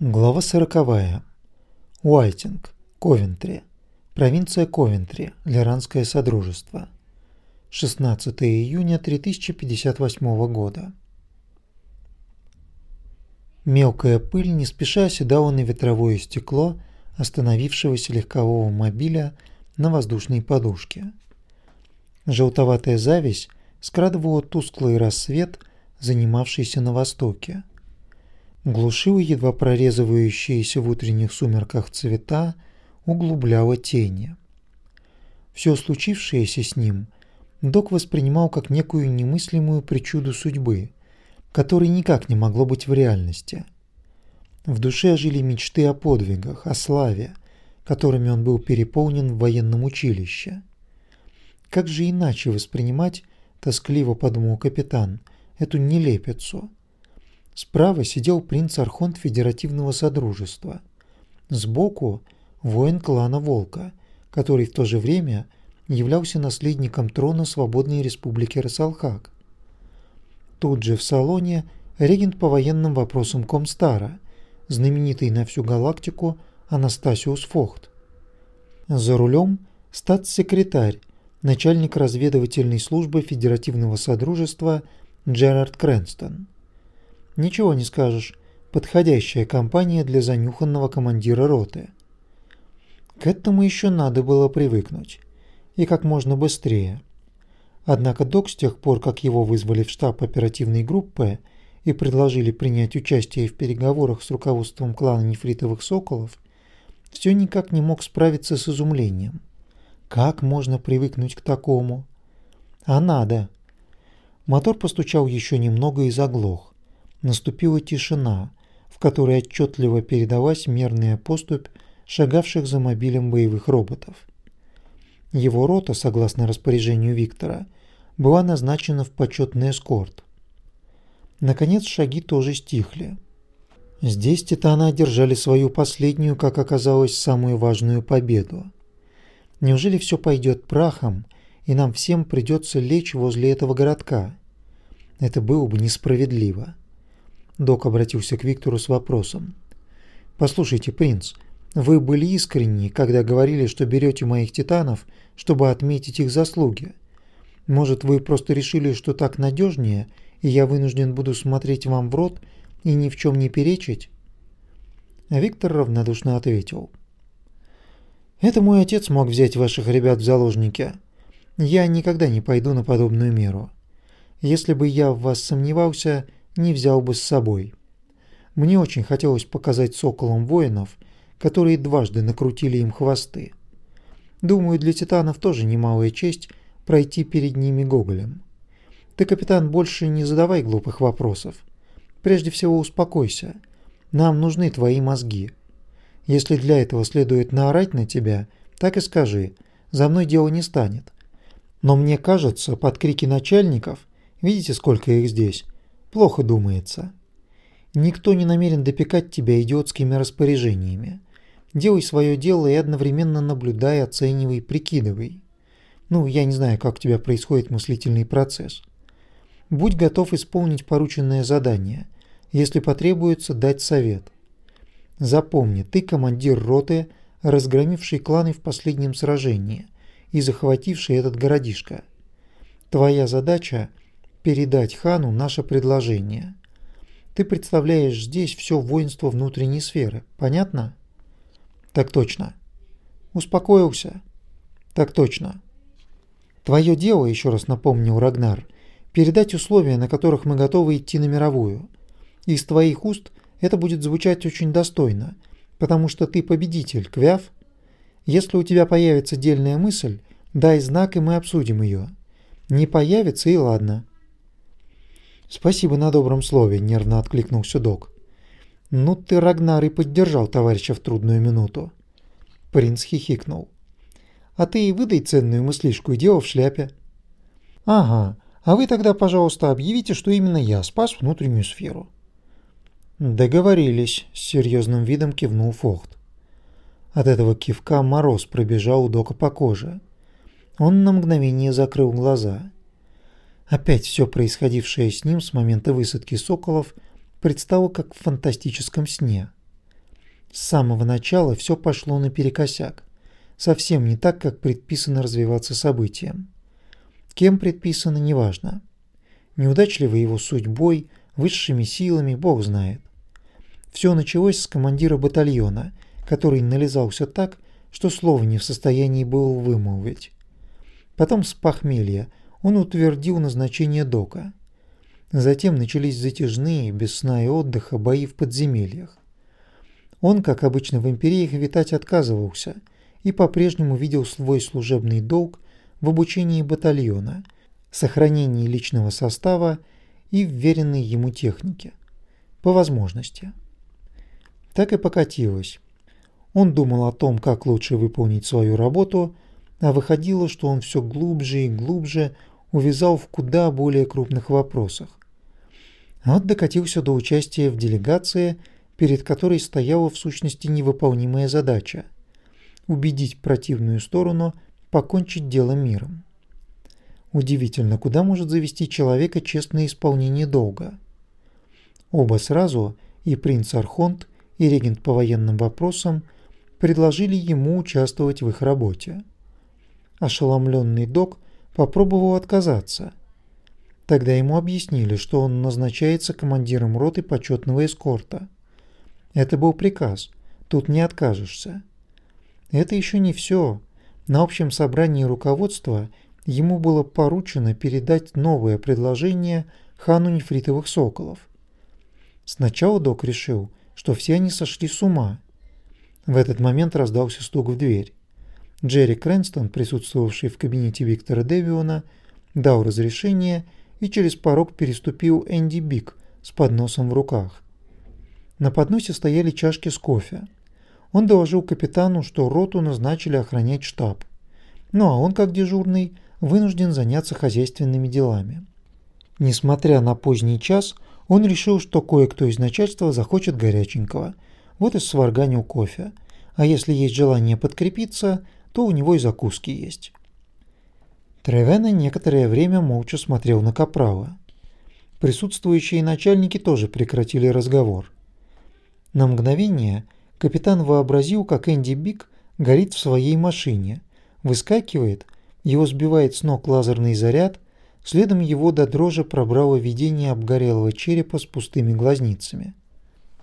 Глава сороковая. Уайтинг, Ковентри. Провинция Ковентри, Лиранское Содружество. 16 июня 3058 года. Мелкая пыль не спеша оседала на ветровое стекло остановившегося легкового мобиля на воздушной подушке. Желтоватая зависть скрадывала тусклый рассвет, занимавшийся на востоке глушила едва прорезывающиеся в утренних сумерках цвета, углубляла тени. Все случившееся с ним док воспринимал как некую немыслимую причуду судьбы, которой никак не могло быть в реальности. В душе жили мечты о подвигах, о славе, которыми он был переполнен в военном училище. Как же иначе воспринимать, тоскливо подумал капитан, эту нелепицу – Справа сидел принц Архонт Федеративного Содружества. Сбоку воин клана Волка, который в то же время являлся наследником трона Свободной Республики Рассалхак. Тут же в салоне регент по военным вопросам Комстара, знаменитый на всю галактику Анастасиус Фохт. За рулем статс-секретарь, начальник разведывательной службы Федеративного Содружества Джерард Крэнстон. Ничего не скажешь. Подходящая компания для занюханного командира роты. К этому еще надо было привыкнуть. И как можно быстрее. Однако док с тех пор, как его вызвали в штаб оперативной группы и предложили принять участие в переговорах с руководством клана нефритовых соколов, все никак не мог справиться с изумлением. Как можно привыкнуть к такому? А надо. Мотор постучал еще немного и заглох. Наступила тишина, в которой отчетливо передалась мерная поступь шагавших за мобилем боевых роботов. Его рота, согласно распоряжению Виктора, была назначена в почетный эскорт. Наконец шаги тоже стихли. Здесь титаны одержали свою последнюю, как оказалось, самую важную победу. Неужели все пойдет прахом, и нам всем придется лечь возле этого городка? Это было бы несправедливо. Док обратился к Виктору с вопросом. «Послушайте, принц, вы были искренни, когда говорили, что берете моих титанов, чтобы отметить их заслуги. Может, вы просто решили, что так надежнее, и я вынужден буду смотреть вам в рот и ни в чем не перечить?» Виктор равнодушно ответил. «Это мой отец мог взять ваших ребят в заложники. Я никогда не пойду на подобную меру. Если бы я в вас сомневался, не взял бы с собой. Мне очень хотелось показать соколам воинов, которые дважды накрутили им хвосты. Думаю, для титанов тоже немалая честь пройти перед ними гоголем. Ты, капитан, больше не задавай глупых вопросов. Прежде всего успокойся. Нам нужны твои мозги. Если для этого следует наорать на тебя, так и скажи. За мной дело не станет. Но мне кажется, под крики начальников, видите, сколько их здесь, Плохо думается. Никто не намерен допекать тебя идиотскими распоряжениями. Делай свое дело и одновременно наблюдай, оценивай, прикидывай. Ну, я не знаю, как у тебя происходит мыслительный процесс. Будь готов исполнить порученное задание, если потребуется дать совет. Запомни, ты командир роты, разгромивший кланы в последнем сражении и захвативший этот городишко. Твоя задача передать хану наше предложение. Ты представляешь здесь все воинство внутренней сферы. Понятно? Так точно. Успокоился? Так точно. Твое дело, еще раз напомнил Рагнар, передать условия, на которых мы готовы идти на мировую. Из твоих уст это будет звучать очень достойно, потому что ты победитель, Квяв. Если у тебя появится дельная мысль, дай знак, и мы обсудим ее. Не появится и ладно. «Спасибо на добром слове», – нервно откликнулся док. «Ну ты, Рагнар, и поддержал товарища в трудную минуту». Принц хихикнул. «А ты и выдай ценную мыслишку и дело в шляпе». «Ага, а вы тогда, пожалуйста, объявите, что именно я спас внутреннюю сферу». «Договорились», – с серьезным видом кивнул Фохт. От этого кивка мороз пробежал у Дока по коже. Он на мгновение закрыл глаза – Опять все происходившее с ним с момента высадки соколов предстало как в фантастическом сне. С самого начала все пошло наперекосяк. Совсем не так, как предписано развиваться событиям. Кем предписано, неважно. Неудачливой его судьбой, высшими силами, бог знает. Все началось с командира батальона, который нализался так, что слова не в состоянии был вымолвить. Потом с похмелья он утвердил назначение дока. Затем начались затяжные, без сна и отдыха, бои в подземельях. Он, как обычно в империях, витать отказывался и по-прежнему видел свой служебный долг в обучении батальона, сохранении личного состава и вверенной ему технике. По возможности. Так и покатилось. Он думал о том, как лучше выполнить свою работу, а выходило, что он все глубже и глубже увязал в куда более крупных вопросах. Вот докатился до участия в делегации, перед которой стояла в сущности невыполнимая задача – убедить противную сторону покончить дело миром. Удивительно, куда может завести человека честное исполнение долга. Оба сразу, и принц Архонт, и регент по военным вопросам, предложили ему участвовать в их работе. Ошеломленный док попробовал отказаться. Тогда ему объяснили, что он назначается командиром роты почетного эскорта. Это был приказ, тут не откажешься. Это еще не все. На общем собрании руководства ему было поручено передать новое предложение хану нефритовых соколов. Сначала док решил, что все они сошли с ума. В этот момент раздался стук в дверь. Джерри Крэнстон, присутствовавший в кабинете Виктора Дэвиона, дал разрешение и через порог переступил Энди Бик с подносом в руках. На подносе стояли чашки с кофе. Он доложил капитану, что роту назначили охранять штаб. Ну а он, как дежурный, вынужден заняться хозяйственными делами. Несмотря на поздний час, он решил, что кое-кто из начальства захочет горяченького. Вот и сварганил кофе. А если есть желание подкрепиться, то у него и закуски есть. Тревена некоторое время молча смотрел на Капрала. Присутствующие начальники тоже прекратили разговор. На мгновение капитан вообразил, как Энди Бик горит в своей машине, выскакивает, его сбивает с ног лазерный заряд, следом его до дрожи пробрало видение обгорелого черепа с пустыми глазницами.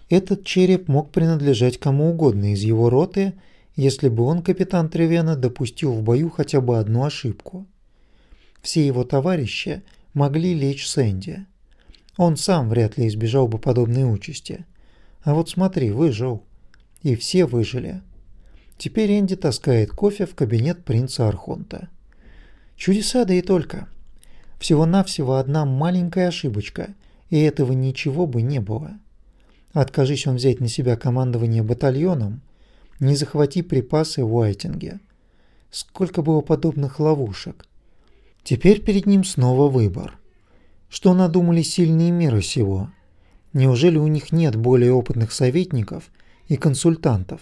Этот череп мог принадлежать кому угодно из его роты, если бы он, капитан Тревена, допустил в бою хотя бы одну ошибку. Все его товарищи могли лечь с Энди. Он сам вряд ли избежал бы подобной участи. А вот смотри, выжил. И все выжили. Теперь Энди таскает кофе в кабинет принца Архонта. Чудеса да и только. Всего-навсего одна маленькая ошибочка, и этого ничего бы не было. Откажись он взять на себя командование батальоном, не захвати припасы в Уайтинге. Сколько было подобных ловушек. Теперь перед ним снова выбор. Что надумали сильные мира сего? Неужели у них нет более опытных советников и консультантов?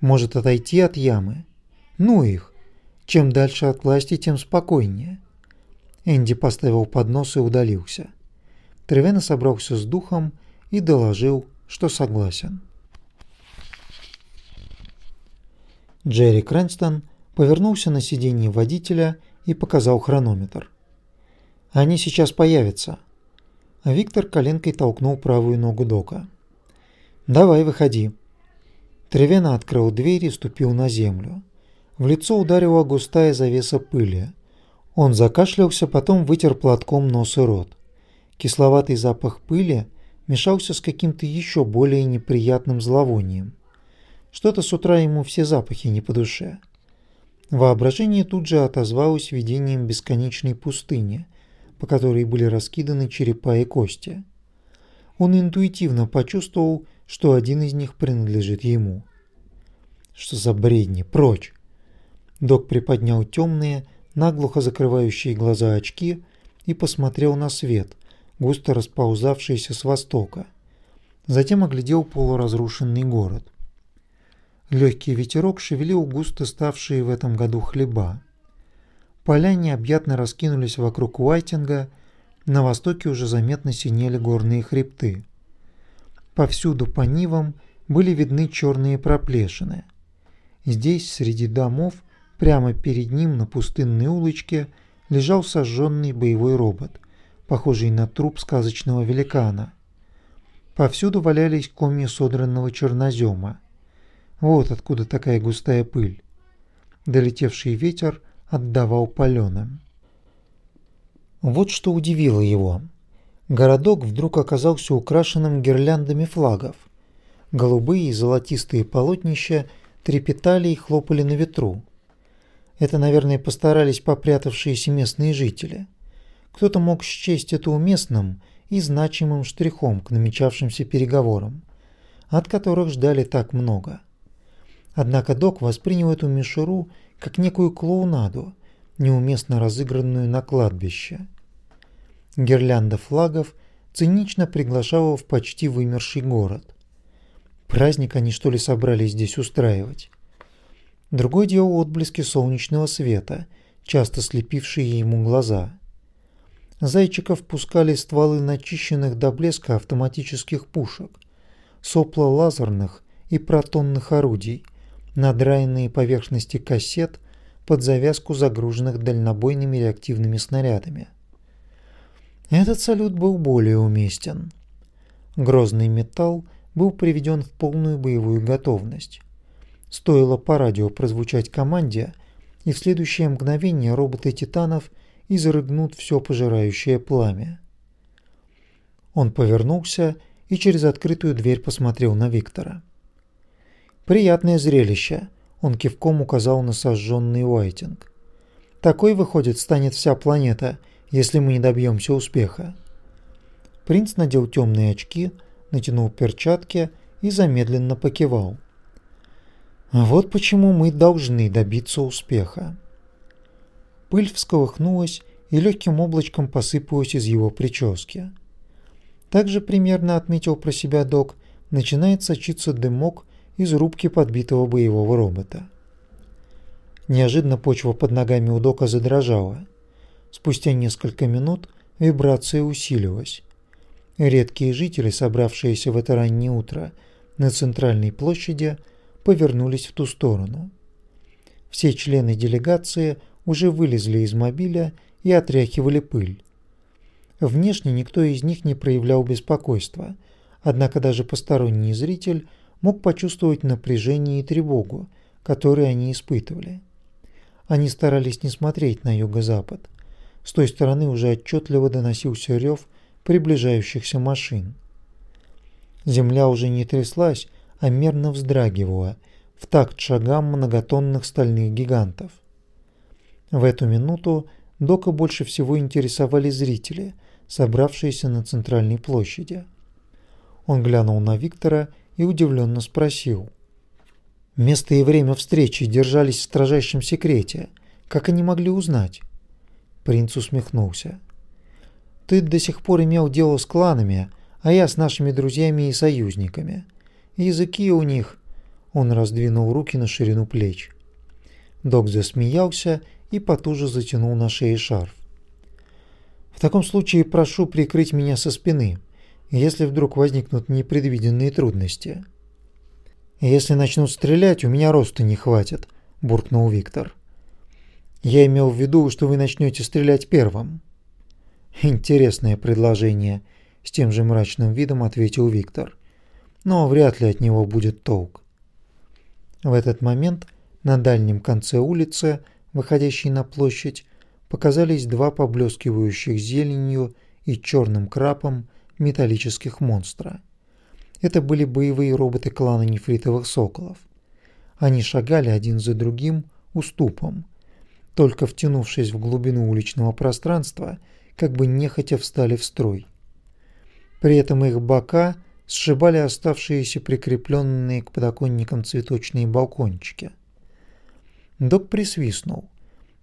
Может отойти от ямы? Ну их! Чем дальше от власти, тем спокойнее. Энди поставил поднос и удалился. Тревена собрался с духом и доложил, что согласен. Джерри Крэнстон повернулся на сиденье водителя и показал хронометр. «Они сейчас появятся. А Виктор коленкой толкнул правую ногу Дока. «Давай, выходи». Тревена открыл дверь и ступил на землю. В лицо ударила густая завеса пыли. Он закашлялся, потом вытер платком нос и рот. Кисловатый запах пыли мешался с каким-то еще более неприятным зловонием. Что-то с утра ему все запахи не по душе. Воображение тут же отозвалось видением бесконечной пустыни, по которой были раскиданы черепа и кости. Он интуитивно почувствовал, что один из них принадлежит ему. Что за бредни? Прочь! Док приподнял темные, наглухо закрывающие глаза очки и посмотрел на свет, густо расползавшийся с востока. Затем оглядел полуразрушенный город. Легкий ветерок шевелил густо ставшие в этом году хлеба. Поля необъятно раскинулись вокруг Уайтинга, на востоке уже заметно синели горные хребты. Повсюду по нивам были видны черные проплешины. Здесь, среди домов, прямо перед ним на пустынной улочке, лежал сожженный боевой робот, похожий на труп сказочного великана. Повсюду валялись комья содранного чернозема. Вот откуда такая густая пыль. Долетевший ветер отдавал паленым. Вот что удивило его. Городок вдруг оказался украшенным гирляндами флагов. Голубые и золотистые полотнища трепетали и хлопали на ветру. Это, наверное, постарались попрятавшиеся местные жители. Кто-то мог счесть это уместным и значимым штрихом к намечавшимся переговорам, от которых ждали так много. Однако док воспринял эту мишуру как некую клоунаду, неуместно разыгранную на кладбище. Гирлянда флагов цинично приглашала в почти вымерший город. Праздник они что ли собрались здесь устраивать? Другой дело отблески солнечного света, часто слепившие ему глаза. Зайчиков пускали стволы начищенных до блеска автоматических пушек, сопла лазерных и протонных орудий, надраенные поверхности кассет под завязку загруженных дальнобойными реактивными снарядами. Этот салют был более уместен. Грозный металл был приведен в полную боевую готовность. Стоило по радио прозвучать команде, и в следующее мгновение роботы титанов изрыгнут все пожирающее пламя. Он повернулся и через открытую дверь посмотрел на Виктора. Приятное зрелище, он кивком указал на сожженный Уайтинг. Такой, выходит, станет вся планета, если мы не добьемся успеха. Принц надел темные очки, натянул перчатки и замедленно покивал. Вот почему мы должны добиться успеха. Пыль всколыхнулась и легким облачком посыпалась из его прически. Также примерно отметил про себя док, начинает сочиться дымок из рубки подбитого боевого робота. Неожиданно почва под ногами у дока задрожала. Спустя несколько минут вибрация усилилась. Редкие жители, собравшиеся в это раннее утро на центральной площади, повернулись в ту сторону. Все члены делегации уже вылезли из мобиля и отряхивали пыль. Внешне никто из них не проявлял беспокойства, однако даже посторонний зритель мог почувствовать напряжение и тревогу, которые они испытывали. Они старались не смотреть на юго-запад. С той стороны уже отчетливо доносился рев приближающихся машин. Земля уже не тряслась, а мерно вздрагивала в такт шагам многотонных стальных гигантов. В эту минуту Дока больше всего интересовали зрители, собравшиеся на центральной площади. Он глянул на Виктора и удивленно спросил. «Место и время встречи держались в строжайшем секрете. Как они могли узнать?» Принц усмехнулся. «Ты до сих пор имел дело с кланами, а я с нашими друзьями и союзниками. Языки у них. Он раздвинул руки на ширину плеч. Док засмеялся и потуже затянул на шее шарф. В таком случае прошу прикрыть меня со спины, если вдруг возникнут непредвиденные трудности. Если начнут стрелять, у меня роста не хватит, буркнул Виктор. Я имел в виду, что вы начнете стрелять первым. Интересное предложение, с тем же мрачным видом ответил Виктор но вряд ли от него будет толк. В этот момент на дальнем конце улицы, выходящей на площадь, показались два поблескивающих зеленью и черным крапом металлических монстра. Это были боевые роботы клана нефритовых соколов. Они шагали один за другим уступом, только втянувшись в глубину уличного пространства, как бы нехотя встали в строй. При этом их бока сшибали оставшиеся прикрепленные к подоконникам цветочные балкончики. Док присвистнул.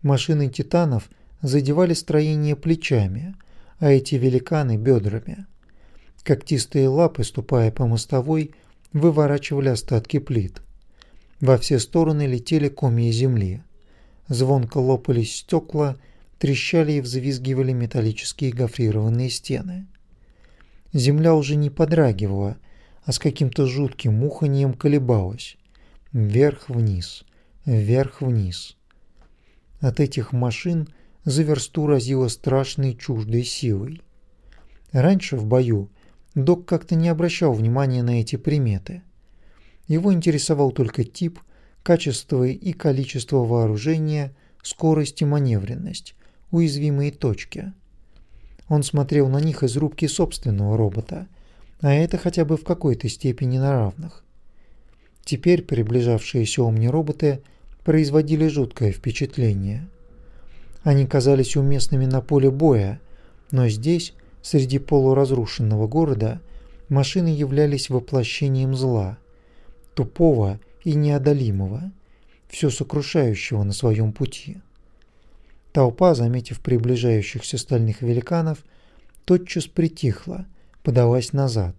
Машины титанов задевали строение плечами, а эти великаны – бедрами. Когтистые лапы, ступая по мостовой, выворачивали остатки плит. Во все стороны летели комья земли. Звонко лопались стекла, трещали и взвизгивали металлические гофрированные стены. Земля уже не подрагивала, а с каким-то жутким уханьем колебалась. Вверх-вниз, вверх-вниз. От этих машин за версту разило страшной чуждой силой. Раньше в бою док как-то не обращал внимания на эти приметы. Его интересовал только тип, качество и количество вооружения, скорость и маневренность, уязвимые точки. Он смотрел на них из рубки собственного робота, а это хотя бы в какой-то степени на равных. Теперь приближавшиеся омни-роботы производили жуткое впечатление. Они казались уместными на поле боя, но здесь, среди полуразрушенного города, машины являлись воплощением зла, тупого и неодолимого, все сокрушающего на своем пути. Толпа, заметив приближающихся стальных великанов, тотчас притихла, подалась назад.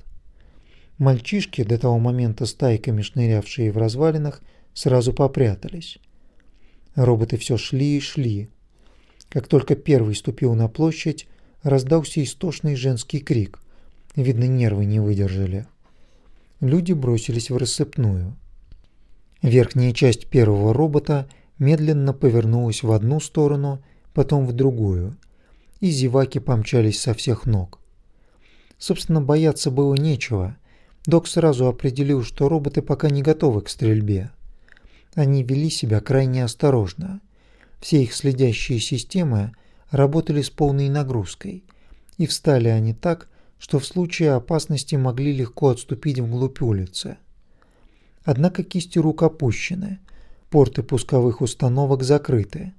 Мальчишки, до того момента стайками шнырявшие в развалинах, сразу попрятались. Роботы все шли и шли. Как только первый ступил на площадь, раздался истошный женский крик. Видно, нервы не выдержали. Люди бросились в рассыпную. Верхняя часть первого робота медленно повернулась в одну сторону, потом в другую, и зеваки помчались со всех ног. Собственно, бояться было нечего. Док сразу определил, что роботы пока не готовы к стрельбе. Они вели себя крайне осторожно. Все их следящие системы работали с полной нагрузкой, и встали они так, что в случае опасности могли легко отступить вглубь улицы. Однако кисти рук опущены, порты пусковых установок закрыты.